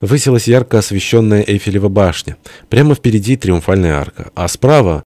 Высилась ярко освещенная Эйфелева башня. Прямо впереди триумфальная арка, а справа